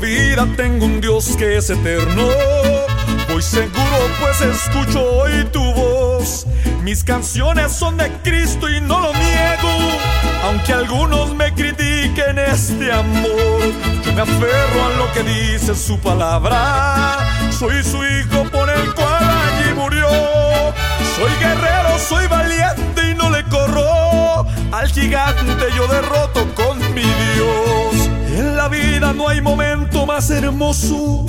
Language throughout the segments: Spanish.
vida tengo un Dios que es eterno. Voy seguro pues escucho hoy tu voz. Mis canciones son de Cristo y no lo niego. Aunque algunos me critiquen este amor, yo me aferro a lo que dice su palabra. Soy su hijo por el cual allí murió. Soy guerrero, soy valiente y no le corro. Al gigante yo derroto con mi Dios. En la vida no hay momento más hermoso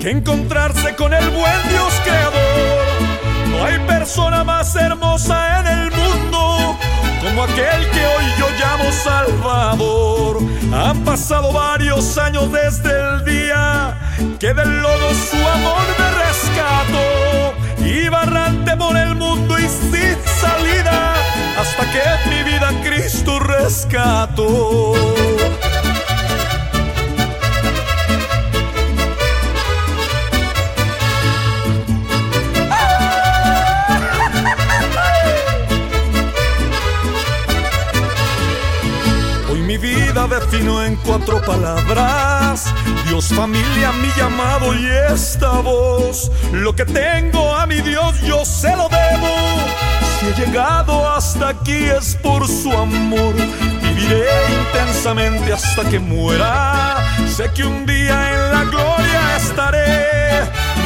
que encontrarse con el buen Dios creador. No hay persona más hermosa en el mundo como aquel que hoy yo llamo Salvador. Han pasado varios años desde el día que del lodo su amor me rescató. Iba errante por el mundo y sin salida hasta que mi vida Cristo rescató. Vida defino en cuatro palabras. Dios, familia, mi llamado y esta voz. Lo que tengo a mi Dios yo se lo debo. Si he llegado hasta aquí es por su amor. Viviré intensamente hasta que muera. Sé que un día en la gloria estaré.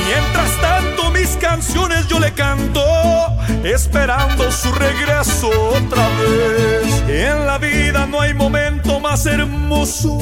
Mientras tanto mis canciones yo le canto, esperando su regreso otra vez. En la vida no hay momento más hermoso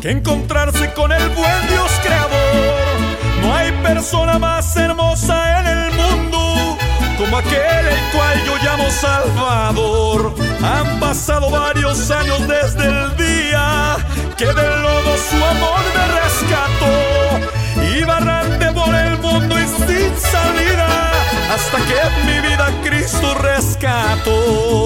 que encontrarse con el buen Dios creador. No hay persona más hermosa en el mundo como aquel el cual yo llamo Salvador. Han pasado varios años desde el día que del lodo su amor me rescató. Iba errante por el mundo y sin salida hasta que mi vida Cristo rescató.